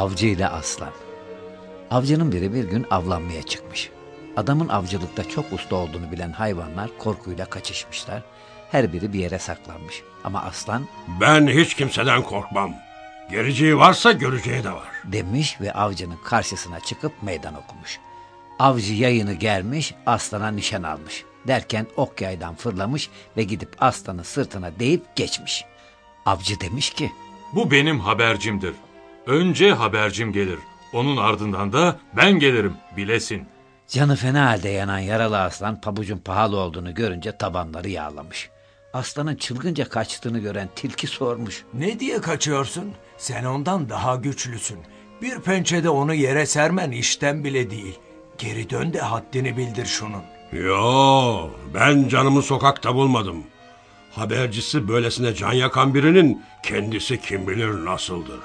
Avcı ile aslan. Avcının biri bir gün avlanmaya çıkmış. Adamın avcılıkta çok usta olduğunu bilen hayvanlar korkuyla kaçışmışlar. Her biri bir yere saklanmış. Ama aslan Ben hiç kimseden korkmam. Geleceği varsa göreceği de var. demiş ve avcının karşısına çıkıp meydan okumuş. Avcı yayını germiş, aslana nişan almış. Derken ok yaydan fırlamış ve gidip aslanın sırtına değip geçmiş. Avcı demiş ki, Bu benim habercimdir. Önce habercim gelir. Onun ardından da ben gelirim, bilesin. Canı fena halde yanan yaralı aslan pabucun pahalı olduğunu görünce tabanları yağlamış. Aslanın çılgınca kaçtığını gören tilki sormuş. Ne diye kaçıyorsun? Sen ondan daha güçlüsün. Bir pençede onu yere sermen işten bile değil. Geri dön de haddini bildir şunun. Yo, ben canımı sokakta bulmadım. Habercisi böylesine can yakan birinin kendisi kim bilir nasıldır.